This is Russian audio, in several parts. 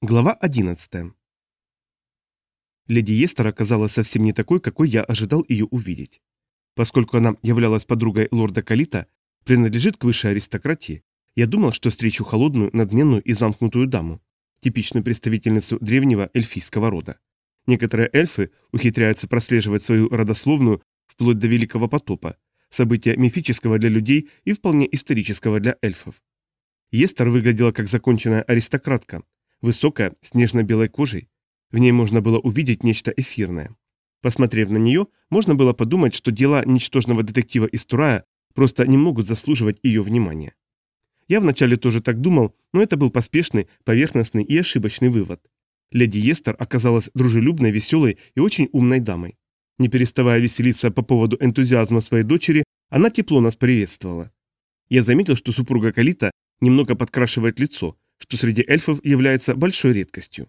Глава 11 Леди Естер оказалась совсем не такой, какой я ожидал ее увидеть. Поскольку она являлась подругой лорда Калита, принадлежит к высшей аристократии, я думал, что встречу холодную, надменную и замкнутую даму, типичную представительницу древнего эльфийского рода. Некоторые эльфы ухитряются прослеживать свою родословную вплоть до Великого потопа, события мифического для людей и вполне исторического для эльфов. Естер выглядела как законченная аристократка, высокая, с нежно-белой кожей. В ней можно было увидеть нечто эфирное. Посмотрев на нее, можно было подумать, что дела ничтожного детектива из Турая просто не могут заслуживать ее внимания. Я вначале тоже так думал, но это был поспешный, поверхностный и ошибочный вывод. Леди Естер оказалась дружелюбной, веселой и очень умной дамой. Не переставая веселиться по поводу энтузиазма своей дочери, она тепло нас приветствовала. Я заметил, что супруга Калита немного подкрашивает лицо, что среди эльфов является большой редкостью.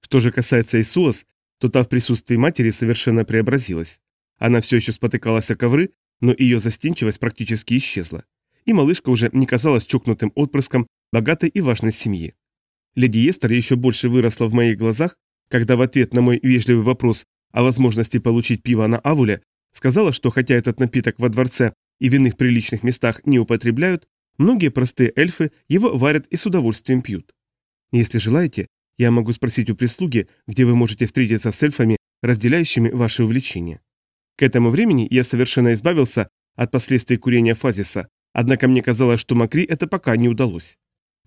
Что же касается Исуас, то та в присутствии матери совершенно преобразилась. Она все еще спотыкалась о ковры, но ее застенчивость практически исчезла. И малышка уже не казалась чокнутым отпрыском богатой и важной семьи. Леди Естер еще больше выросла в моих глазах, когда в ответ на мой вежливый вопрос о возможности получить пиво на Авуле сказала, что хотя этот напиток во дворце и в иных приличных местах не употребляют, Многие простые эльфы его варят и с удовольствием пьют. Если желаете, я могу спросить у прислуги, где вы можете встретиться с эльфами, разделяющими ваши увлечения. К этому времени я совершенно избавился от последствий курения фазиса, однако мне казалось, что Макри это пока не удалось.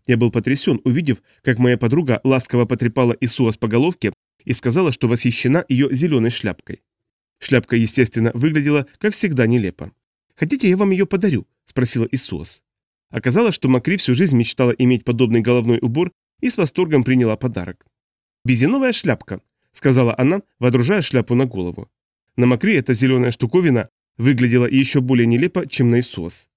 Я был потрясен, увидев, как моя подруга ласково потрепала Исуас по головке и сказала, что восхищена ее зеленой шляпкой. Шляпка, естественно, выглядела, как всегда, нелепо. «Хотите, я вам ее подарю?» – спросила Исуас. Оказалось, что Макри всю жизнь мечтала иметь подобный головной убор и с восторгом приняла подарок. «Безиновая шляпка», — сказала она, водружая шляпу на голову. На Макри эта зеленая штуковина выглядела еще более нелепо, чем на Исос.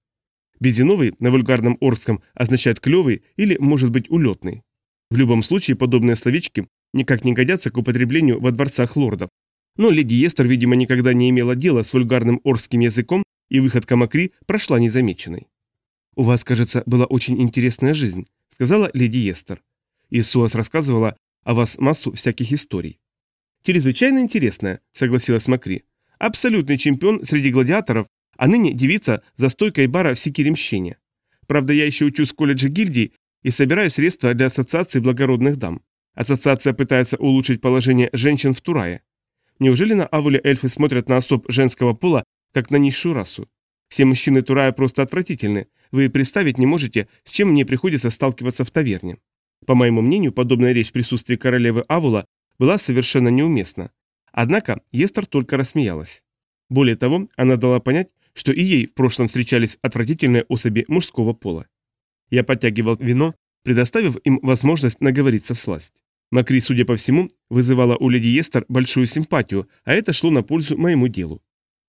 Безиновый на вульгарном орском означает клевый или, может быть, улетный. В любом случае, подобные словечки никак не годятся к употреблению во дворцах лордов. Но леди Естер, видимо, никогда не имела дела с вульгарным орским языком, и выходка Макри прошла незамеченной. «У вас, кажется, была очень интересная жизнь», — сказала леди Естер. Исуас рассказывала о вас массу всяких историй. «Чрезвычайно интересная», — согласилась Макри. «Абсолютный чемпион среди гладиаторов, а ныне девица за стойкой бара в Секиремщине. Правда, я еще учусь в колледже гильдии и собираю средства для Ассоциации благородных дам. Ассоциация пытается улучшить положение женщин в Турае. Неужели на Авуле эльфы смотрят на особ женского пола, как на низшую расу? Все мужчины Турая просто отвратительны, вы представить не можете, с чем мне приходится сталкиваться в таверне. По моему мнению, подобная речь в присутствии королевы Авула была совершенно неуместна. Однако Естер только рассмеялась. Более того, она дала понять, что и ей в прошлом встречались отвратительные особи мужского пола. Я подтягивал вино, предоставив им возможность наговориться в сласть. Макри, судя по всему, вызывала у леди Естер большую симпатию, а это шло на пользу моему делу.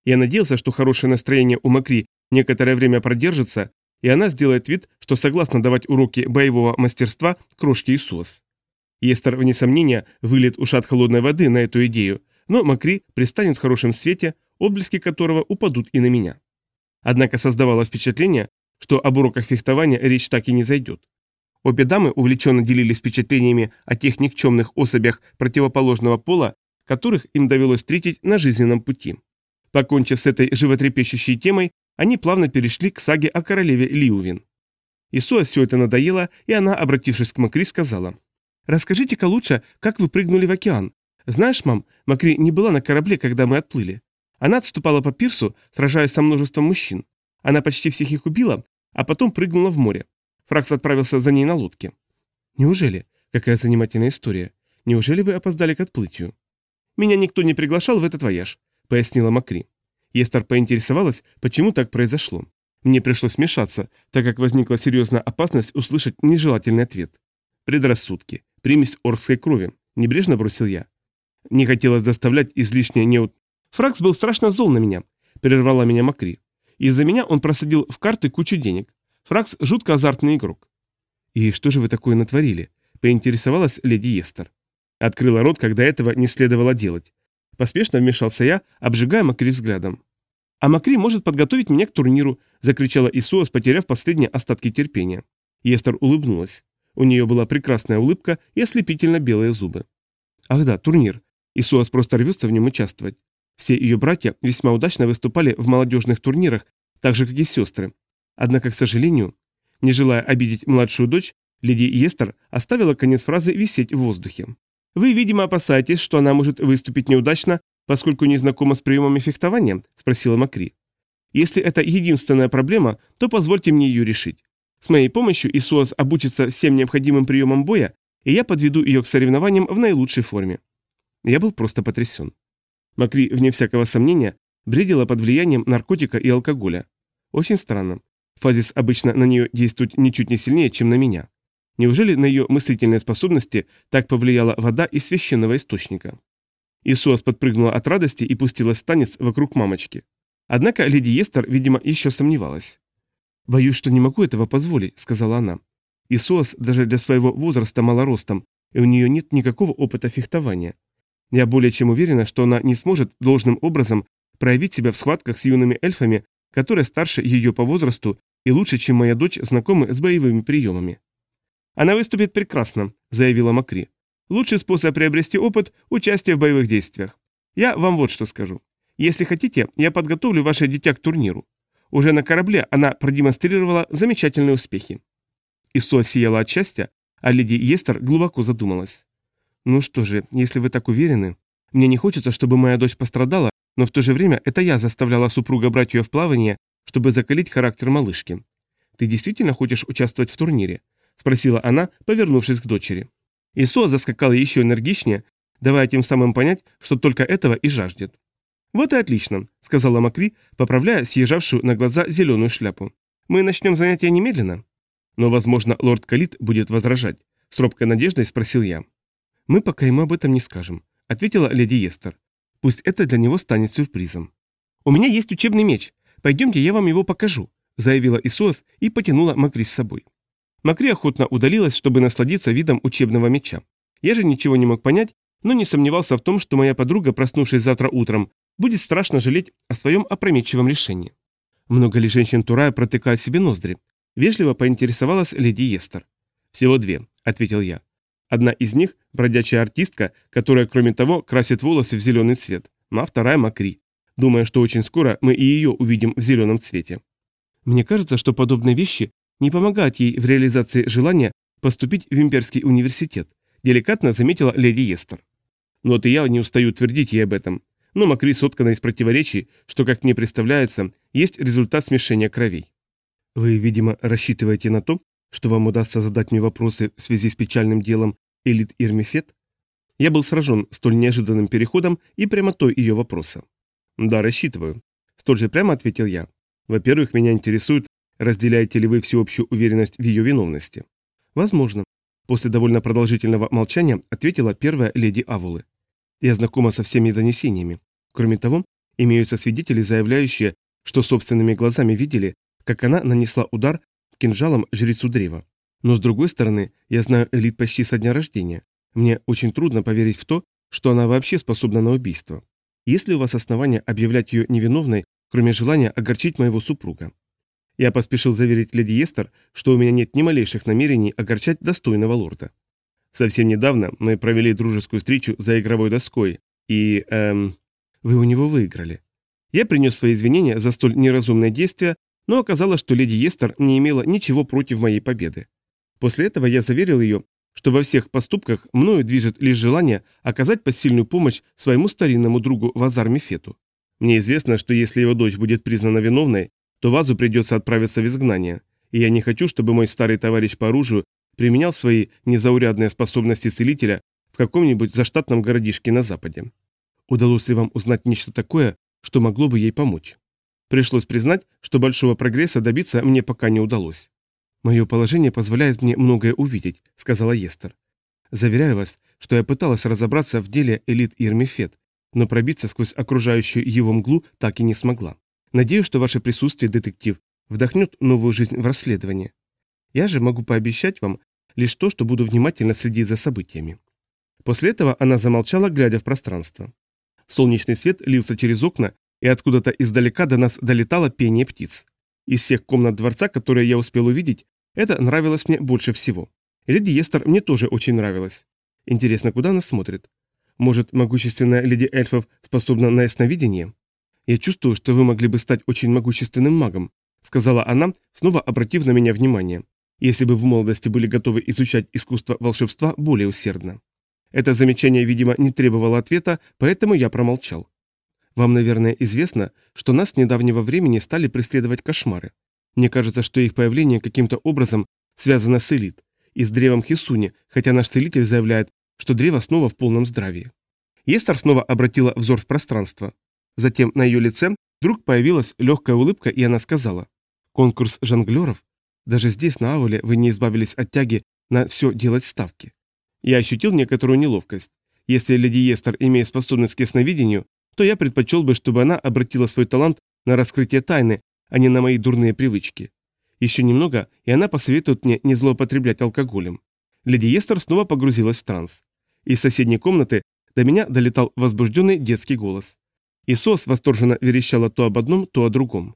Я надеялся, что хорошее настроение у Макри некоторое время продержится, и она сделает вид, что согласна давать уроки боевого мастерства крошке Исуас. Естер, вне сомнения, вылет ушат холодной воды на эту идею, но Макри пристанет в хорошем свете, отблески которого упадут и на меня. Однако создавалось впечатление, что об уроках фехтования речь так и не зайдет. Обе дамы увлеченно делились впечатлениями о тех никчемных особях противоположного пола, которых им довелось встретить на жизненном пути. Покончив с этой животрепещущей темой, они плавно перешли к саге о королеве Лиувин. Исуа все это надоело, и она, обратившись к Макри, сказала, «Расскажите-ка лучше, как вы прыгнули в океан. Знаешь, мам, Макри не была на корабле, когда мы отплыли. Она отступала по пирсу, сражаясь со множеством мужчин. Она почти всех их убила, а потом прыгнула в море. Фракс отправился за ней на лодке». «Неужели? Какая занимательная история. Неужели вы опоздали к отплытию?» «Меня никто не приглашал в этот вояж», — пояснила Макри. Естер поинтересовалась, почему так произошло. Мне пришлось вмешаться, так как возникла серьезная опасность услышать нежелательный ответ. Предрассудки. Примесь оркской крови. Небрежно бросил я. Не хотелось доставлять излишнее неут... Фракс был страшно зол на меня. Прервала меня Макри. Из-за меня он просадил в карты кучу денег. Фракс жутко азартный игрок. «И что же вы такое натворили?» – поинтересовалась леди Естер. Открыла рот, когда этого не следовало делать. Поспешно вмешался я, обжигая Макри взглядом. «А Макри может подготовить меня к турниру», – закричала Исуас, потеряв последние остатки терпения. Естер улыбнулась. У нее была прекрасная улыбка и ослепительно белые зубы. Ах да, турнир. И Суас просто рвется в нем участвовать. Все ее братья весьма удачно выступали в молодежных турнирах, так же, как и сестры. Однако, к сожалению, не желая обидеть младшую дочь, леди Естер оставила конец фразы висеть в воздухе. «Вы, видимо, опасаетесь, что она может выступить неудачно, поскольку не знакома с приемами фехтования?» – спросила Макри. «Если это единственная проблема, то позвольте мне ее решить. С моей помощью Исуас обучится всем необходимым приемам боя, и я подведу ее к соревнованиям в наилучшей форме». Я был просто потрясен. Макри, вне всякого сомнения, бредила под влиянием наркотика и алкоголя. Очень странно. Фазис обычно на нее действует ничуть не сильнее, чем на меня. Неужели на ее мыслительные способности так повлияла вода из священного источника? Исуас подпрыгнула от радости и пустилась в танец вокруг мамочки. Однако леди Естер, видимо, еще сомневалась. «Боюсь, что не могу этого позволить», — сказала она. Исуас даже для своего возраста малоростом, и у нее нет никакого опыта фехтования. Я более чем уверена, что она не сможет должным образом проявить себя в схватках с юными эльфами, которые старше ее по возрасту и лучше, чем моя дочь, знакомы с боевыми приемами. «Она выступит прекрасно», — заявила Макри. «Лучший способ приобрести опыт – участие в боевых действиях. Я вам вот что скажу. Если хотите, я подготовлю ваше дитя к турниру. Уже на корабле она продемонстрировала замечательные успехи». Исуа сияла от счастья, а леди Естер глубоко задумалась. «Ну что же, если вы так уверены, мне не хочется, чтобы моя дочь пострадала, но в то же время это я заставляла супруга брать ее в плавание, чтобы закалить характер малышки. Ты действительно хочешь участвовать в турнире? Спросила она, повернувшись к дочери. Исуа заскакала еще энергичнее, давая тем самым понять, что только этого и жаждет. «Вот и отлично», — сказала Макри, поправляя съезжавшую на глаза зеленую шляпу. «Мы начнем занятие немедленно?» «Но, возможно, лорд Калит будет возражать», — с робкой надеждой спросил я. «Мы пока ему об этом не скажем», — ответила леди Естер. «Пусть это для него станет сюрпризом». «У меня есть учебный меч. Пойдемте, я вам его покажу», — заявила Исуас и потянула Макри с собой. Макри охотно удалилась, чтобы насладиться видом учебного меча. Я же ничего не мог понять, но не сомневался в том, что моя подруга, проснувшись завтра утром, будет страшно жалеть о своем опрометчивом решении. Много ли женщин Турая протыкают себе ноздри? Вежливо поинтересовалась леди Естер. «Всего две», — ответил я. Одна из них – бродячая артистка, которая, кроме того, красит волосы в зеленый цвет, а вторая – Макри, думая, что очень скоро мы и ее увидим в зеленом цвете. Мне кажется, что подобные вещи не помогает ей в реализации желания поступить в имперский университет, деликатно заметила леди Естер. Но вот и я не устаю твердить ей об этом. Но Макри соткана из противоречий, что, как мне представляется, есть результат смешения кровей. Вы, видимо, рассчитываете на то, что вам удастся задать мне вопросы в связи с печальным делом Элит Ирмифет? Я был сражен столь неожиданным переходом и прямотой ее вопроса. Да, рассчитываю. Столь же прямо ответил я. Во-первых, меня интересует, Разделяете ли вы всеобщую уверенность в ее виновности? Возможно. После довольно продолжительного молчания ответила первая леди Авулы. Я знакома со всеми донесениями. Кроме того, имеются свидетели, заявляющие, что собственными глазами видели, как она нанесла удар кинжалом жрецу древа. Но с другой стороны, я знаю элит почти со дня рождения. Мне очень трудно поверить в то, что она вообще способна на убийство. Есть ли у вас основания объявлять ее невиновной, кроме желания огорчить моего супруга? Я поспешил заверить леди Естер, что у меня нет ни малейших намерений огорчать достойного лорда. Совсем недавно мы провели дружескую встречу за игровой доской, и... эм... Вы у него выиграли. Я принес свои извинения за столь неразумное действие, но оказалось, что леди Естер не имела ничего против моей победы. После этого я заверил ее, что во всех поступках мною движет лишь желание оказать посильную помощь своему старинному другу Вазар Мефету. Мне известно, что если его дочь будет признана виновной, то Вазу придется отправиться в изгнание, и я не хочу, чтобы мой старый товарищ по оружию применял свои незаурядные способности целителя в каком-нибудь заштатном городишке на западе. Удалось ли вам узнать нечто такое, что могло бы ей помочь? Пришлось признать, что большого прогресса добиться мне пока не удалось. «Мое положение позволяет мне многое увидеть», — сказала Естер. «Заверяю вас, что я пыталась разобраться в деле элит Ирмифет, но пробиться сквозь окружающую его мглу так и не смогла. Надеюсь, что ваше присутствие, детектив, вдохнет новую жизнь в расследование. Я же могу пообещать вам лишь то, что буду внимательно следить за событиями». После этого она замолчала, глядя в пространство. Солнечный свет лился через окна, и откуда-то издалека до нас долетало пение птиц. Из всех комнат дворца, которые я успел увидеть, это нравилось мне больше всего. Леди Естер мне тоже очень нравилась. Интересно, куда она смотрит? Может, могущественная леди эльфов способна на ясновидение? Я чувствую, что вы могли бы стать очень могущественным магом, сказала она, снова обратив на меня внимание, если бы в молодости были готовы изучать искусство волшебства более усердно. Это замечание, видимо, не требовало ответа, поэтому я промолчал. Вам, наверное, известно, что нас с недавнего времени стали преследовать кошмары. Мне кажется, что их появление каким-то образом связано с элит и с древом Хисуни, хотя наш целитель заявляет, что древо снова в полном здравии. Естер снова обратила взор в пространство. Затем на ее лице вдруг появилась легкая улыбка, и она сказала, «Конкурс жонглеров? Даже здесь, на Авуле, вы не избавились от тяги на все делать ставки». Я ощутил некоторую неловкость. Если леди Естер имеет способность к ясновидению, то я предпочел бы, чтобы она обратила свой талант на раскрытие тайны, а не на мои дурные привычки. Еще немного, и она посоветует мне не злоупотреблять алкоголем. Леди Естер снова погрузилась в транс. Из соседней комнаты до меня долетал возбужденный детский голос. И Сос восторженно верещала то об одном, то о другом.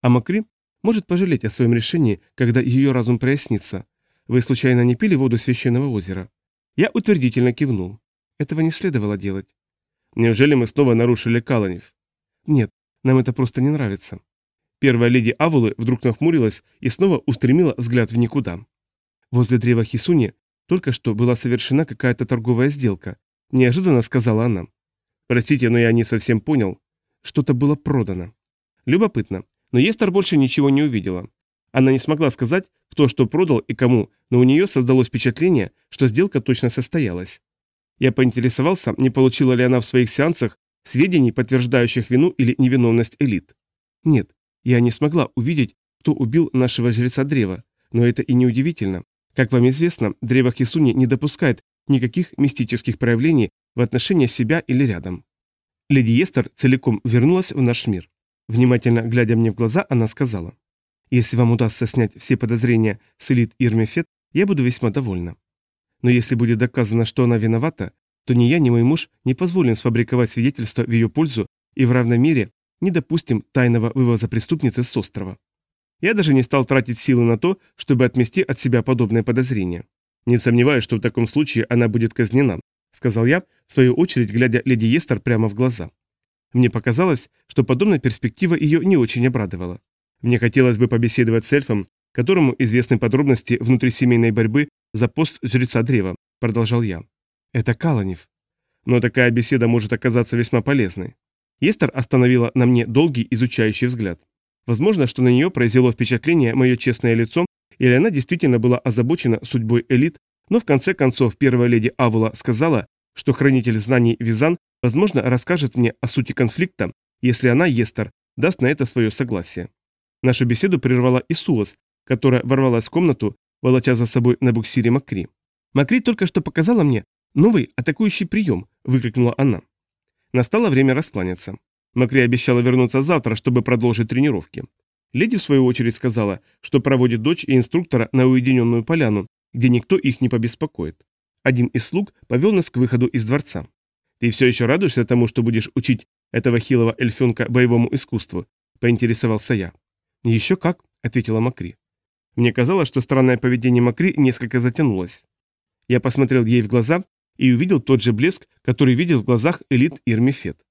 А Макри может пожалеть о своем решении, когда ее разум прояснится. Вы случайно не пили воду священного озера? Я утвердительно кивнул. Этого не следовало делать. Неужели мы снова нарушили Каланев? Нет, нам это просто не нравится. Первая леди Авулы вдруг нахмурилась и снова устремила взгляд в никуда. Возле древа Хисуни только что была совершена какая-то торговая сделка. Неожиданно сказала она. Простите, но я не совсем понял. Что-то было продано. Любопытно, но Естер больше ничего не увидела. Она не смогла сказать, кто что продал и кому, но у нее создалось впечатление, что сделка точно состоялась. Я поинтересовался, не получила ли она в своих сеансах сведений, подтверждающих вину или невиновность элит. Нет, я не смогла увидеть, кто убил нашего жреца древа, но это и не удивительно. Как вам известно, древо Хисуни не допускает никаких мистических проявлений в отношении себя или рядом. Леди Естер целиком вернулась в наш мир. Внимательно глядя мне в глаза, она сказала, «Если вам удастся снять все подозрения с элит Ирмефет, я буду весьма довольна. Но если будет доказано, что она виновата, то ни я, ни мой муж не позволим сфабриковать свидетельство в ее пользу и в равной мере не допустим тайного вывоза преступницы с острова. Я даже не стал тратить силы на то, чтобы отмести от себя подобное подозрение. Не сомневаюсь, что в таком случае она будет казнена, сказал я, в свою очередь глядя леди Естер прямо в глаза. Мне показалось, что подобная перспектива ее не очень обрадовала. Мне хотелось бы побеседовать с эльфом, которому известны подробности внутрисемейной борьбы за пост жреца древа, продолжал я. Это Каланев. Но такая беседа может оказаться весьма полезной. Естер остановила на мне долгий изучающий взгляд. Возможно, что на нее произвело впечатление мое честное лицо, или она действительно была озабочена судьбой элит, но в конце концов первая леди Авула сказала, что хранитель знаний Визан, возможно, расскажет мне о сути конфликта, если она, Естер, даст на это свое согласие. Нашу беседу прервала Исуос, которая ворвалась в комнату, волоча за собой на буксире Макри. «Макри только что показала мне новый атакующий прием», – выкрикнула она. Настало время раскланяться. Макри обещала вернуться завтра, чтобы продолжить тренировки. Леди, в свою очередь, сказала, что проводит дочь и инструктора на уединенную поляну, где никто их не побеспокоит. Один из слуг повел нас к выходу из дворца. «Ты все еще радуешься тому, что будешь учить этого хилого эльфенка боевому искусству?» – поинтересовался я. «Еще как», – ответила Макри. Мне казалось, что странное поведение Макри несколько затянулось. Я посмотрел ей в глаза и увидел тот же блеск, который видел в глазах элит Ирмифет.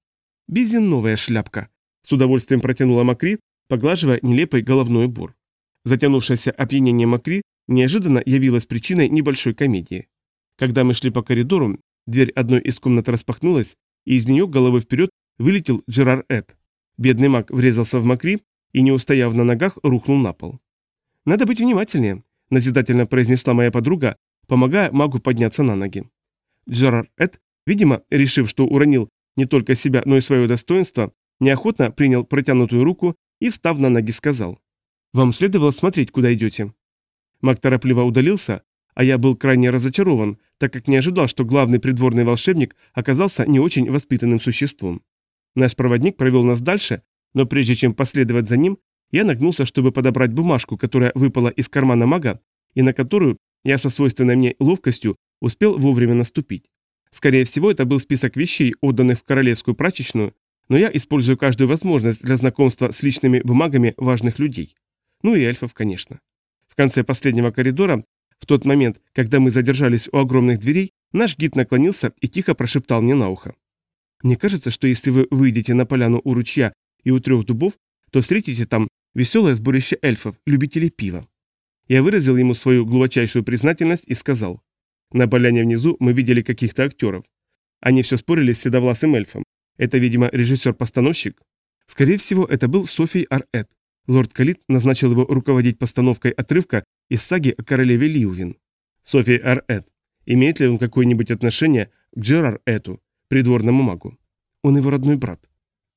«Безин новая шляпка», – с удовольствием протянула Макри, поглаживая нелепый головной убор. Затянувшееся опьянение Макри неожиданно явилось причиной небольшой комедии. Когда мы шли по коридору, дверь одной из комнат распахнулась, и из нее головой вперед вылетел Джерар Эд. Бедный маг врезался в Макри и, не устояв на ногах, рухнул на пол. «Надо быть внимательнее», – назидательно произнесла моя подруга, помогая магу подняться на ноги. Джерар Эд, видимо, решив, что уронил не только себя, но и свое достоинство, неохотно принял протянутую руку и, встав на ноги, сказал. «Вам следовало смотреть, куда идете». Маг торопливо удалился, а я был крайне разочарован, так как не ожидал, что главный придворный волшебник оказался не очень воспитанным существом. Наш проводник провел нас дальше, но прежде чем последовать за ним, я нагнулся, чтобы подобрать бумажку, которая выпала из кармана мага, и на которую я со свойственной мне ловкостью успел вовремя наступить. Скорее всего, это был список вещей, отданных в королевскую прачечную, но я использую каждую возможность для знакомства с личными бумагами важных людей. Ну и эльфов, конечно. В конце последнего коридора, В тот момент, когда мы задержались у огромных дверей, наш гид наклонился и тихо прошептал мне на ухо. «Мне кажется, что если вы выйдете на поляну у ручья и у трех дубов, то встретите там веселое сборище эльфов, любителей пива». Я выразил ему свою глубочайшую признательность и сказал. На поляне внизу мы видели каких-то актеров. Они все спорили с седовласым эльфом. Это, видимо, режиссер-постановщик. Скорее всего, это был Софий Ар-Эд. Лорд Калит назначил его руководить постановкой отрывка из саги о королеве Лиувин. Софий Ар-Эд. Имеет ли он какое-нибудь отношение к Джерар-Эту, придворному магу? Он его родной брат.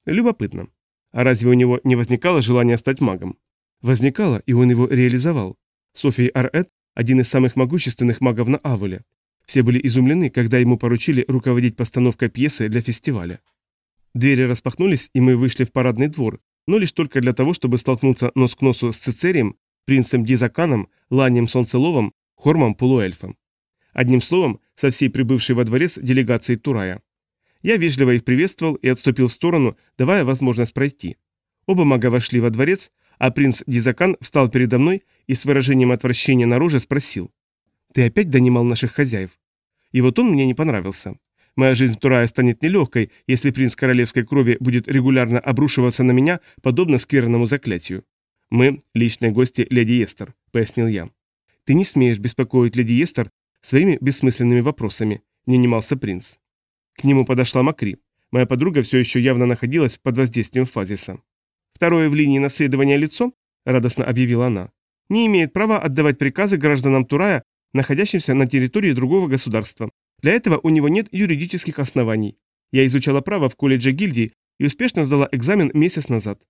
Любопытно. А разве у него не возникало желания стать магом? Возникало, и он его реализовал. Софий Ар-Эд – один из самых могущественных магов на Авуле. Все были изумлены, когда ему поручили руководить постановкой пьесы для фестиваля. Двери распахнулись, и мы вышли в парадный двор, но лишь только для того, чтобы столкнуться нос к носу с Цицерием, принцем Дизаканом, Ланием Солнцеловым, Хормом Полуэльфом. Одним словом, со всей прибывшей во дворец делегацией Турая. Я вежливо их приветствовал и отступил в сторону, давая возможность пройти. Оба мага вошли во дворец, а принц Дизакан встал передо мной и с выражением отвращения на роже спросил. «Ты опять донимал наших хозяев?» И вот он мне не понравился. Моя жизнь в Турае станет нелегкой, если принц королевской крови будет регулярно обрушиваться на меня, подобно скверному заклятию. «Мы – личные гости леди Эстер», – пояснил я. «Ты не смеешь беспокоить леди Эстер своими бессмысленными вопросами», – не немался принц. К нему подошла Макри. Моя подруга все еще явно находилась под воздействием фазиса. «Второе в линии наследования лицо», – радостно объявила она, – «не имеет права отдавать приказы гражданам Турая, находящимся на территории другого государства. Для этого у него нет юридических оснований. Я изучала право в колледже гильдии и успешно сдала экзамен месяц назад.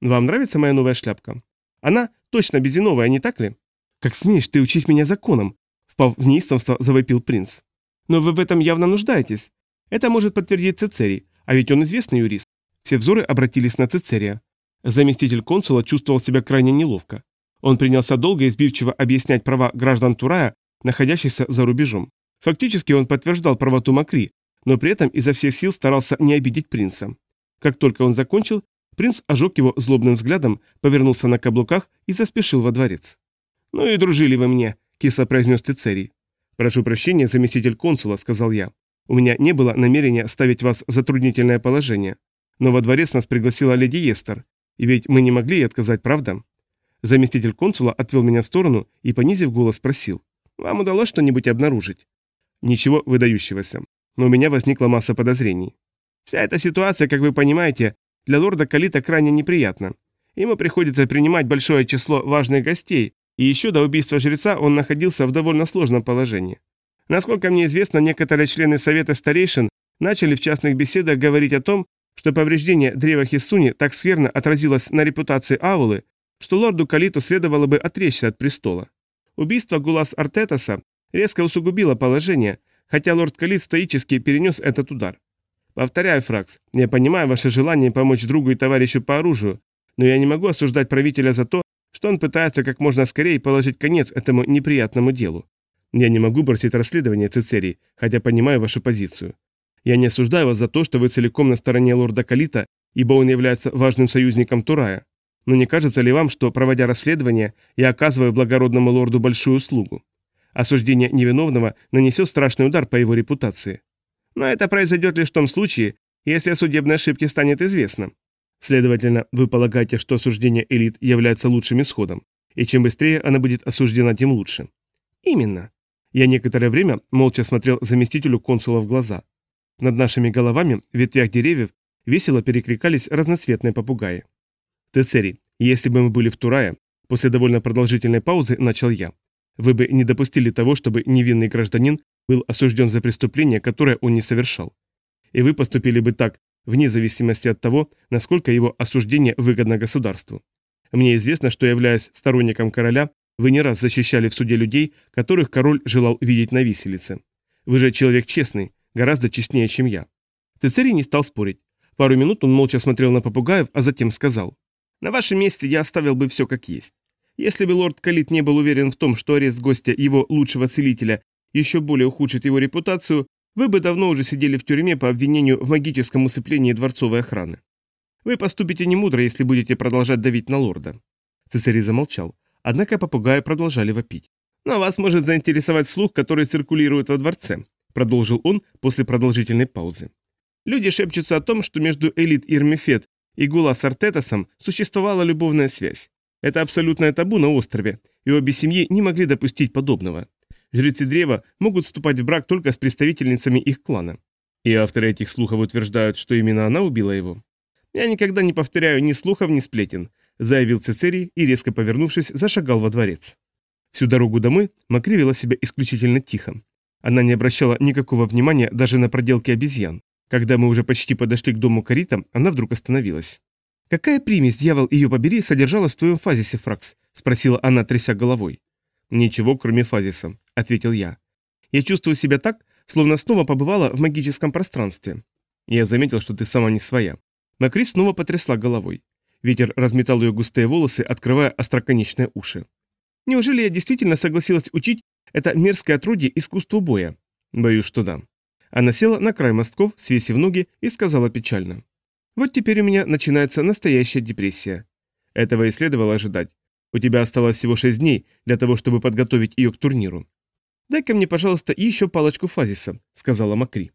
Вам нравится моя новая шляпка? Она точно безиновая, не так ли? Как смеешь ты учить меня законам? Впав в неистовство, завопил принц. Но вы в этом явно нуждаетесь. Это может подтвердить Цицерий, а ведь он известный юрист. Все взоры обратились на Цицерия. Заместитель консула чувствовал себя крайне неловко. Он принялся долго и избивчиво объяснять права граждан Турая, находящихся за рубежом. Фактически он подтверждал правоту Макри, но при этом изо всех сил старался не обидеть принца. Как только он закончил, принц ожег его злобным взглядом, повернулся на каблуках и заспешил во дворец. «Ну и дружили вы мне», — кисло произнес Цицерий. «Прошу прощения, заместитель консула», — сказал я. «У меня не было намерения ставить вас в затруднительное положение. Но во дворец нас пригласила леди Естер, и ведь мы не могли ей отказать, правда?» Заместитель консула отвел меня в сторону и, понизив голос, спросил. «Вам удалось что-нибудь обнаружить?» Ничего выдающегося. Но у меня возникла масса подозрений. Вся эта ситуация, как вы понимаете, для лорда Калита крайне неприятна. Ему приходится принимать большое число важных гостей, и еще до убийства жреца он находился в довольно сложном положении. Насколько мне известно, некоторые члены Совета Старейшин начали в частных беседах говорить о том, что повреждение древа Хисуни так скверно отразилось на репутации Аулы, что лорду Калиту следовало бы отречься от престола. Убийство Гулас Артетаса резко усугубило положение, хотя лорд Калит стоически перенес этот удар. Повторяю, Фракс, я понимаю ваше желание помочь другу и товарищу по оружию, но я не могу осуждать правителя за то, что он пытается как можно скорее положить конец этому неприятному делу. Я не могу бросить расследование Цицерии, хотя понимаю вашу позицию. Я не осуждаю вас за то, что вы целиком на стороне лорда Калита, ибо он является важным союзником Турая. Но не кажется ли вам, что, проводя расследование, я оказываю благородному лорду большую услугу? Осуждение невиновного нанесет страшный удар по его репутации. Но это произойдет лишь в том случае, если о судебной ошибке станет известно. Следовательно, вы полагаете, что осуждение элит является лучшим исходом, и чем быстрее она будет осуждена, тем лучше. Именно. Я некоторое время молча смотрел заместителю консула в глаза. Над нашими головами в ветвях деревьев весело перекликались разноцветные попугаи. Тецерий, если бы мы были в Турае, после довольно продолжительной паузы начал я. Вы бы не допустили того, чтобы невинный гражданин был осужден за преступление, которое он не совершал. И вы поступили бы так, вне зависимости от того, насколько его осуждение выгодно государству. Мне известно, что, являясь сторонником короля, вы не раз защищали в суде людей, которых король желал видеть на виселице. Вы же человек честный, гораздо честнее, чем я. Цицерий не стал спорить. Пару минут он молча смотрел на попугаев, а затем сказал. «На вашем месте я оставил бы все как есть. Если бы лорд Калит не был уверен в том, что арест гостя его лучшего целителя еще более ухудшит его репутацию, вы бы давно уже сидели в тюрьме по обвинению в магическом усыплении дворцовой охраны. Вы поступите немудро, если будете продолжать давить на лорда». Цесарий замолчал, однако попугаи продолжали вопить. Но вас может заинтересовать слух, который циркулирует во дворце, продолжил он после продолжительной паузы. Люди шепчутся о том, что между Элит Ирмифет и Гула с Артетасом существовала любовная связь. Это абсолютное табу на острове, и обе семьи не могли допустить подобного. Жрецы древа могут вступать в брак только с представительницами их клана. И авторы этих слухов утверждают, что именно она убила его. Я никогда не повторяю ни слухов, ни сплетен, заявил Цицерий и, резко повернувшись, зашагал во дворец. Всю дорогу домой Макри вела себя исключительно тихо. Она не обращала никакого внимания даже на проделки обезьян. Когда мы уже почти подошли к дому Карита, она вдруг остановилась. «Какая примесь, дьявол ее побери, содержалась в твоем фазисе, Фракс?» – спросила она, тряся головой. «Ничего, кроме фазиса», – ответил я. «Я чувствую себя так, словно снова побывала в магическом пространстве. Я заметил, что ты сама не своя». Макрис снова потрясла головой. Ветер разметал ее густые волосы, открывая остроконечные уши. «Неужели я действительно согласилась учить это мерзкое отродье искусству боя?» «Боюсь, что да». Она села на край мостков, свесив ноги, и сказала печально. «Вот теперь у меня начинается настоящая депрессия. Этого и следовало ожидать. У тебя осталось всего шесть дней для того, чтобы подготовить ее к турниру. «Дай-ка мне, пожалуйста, еще палочку фазиса», — сказала Макри.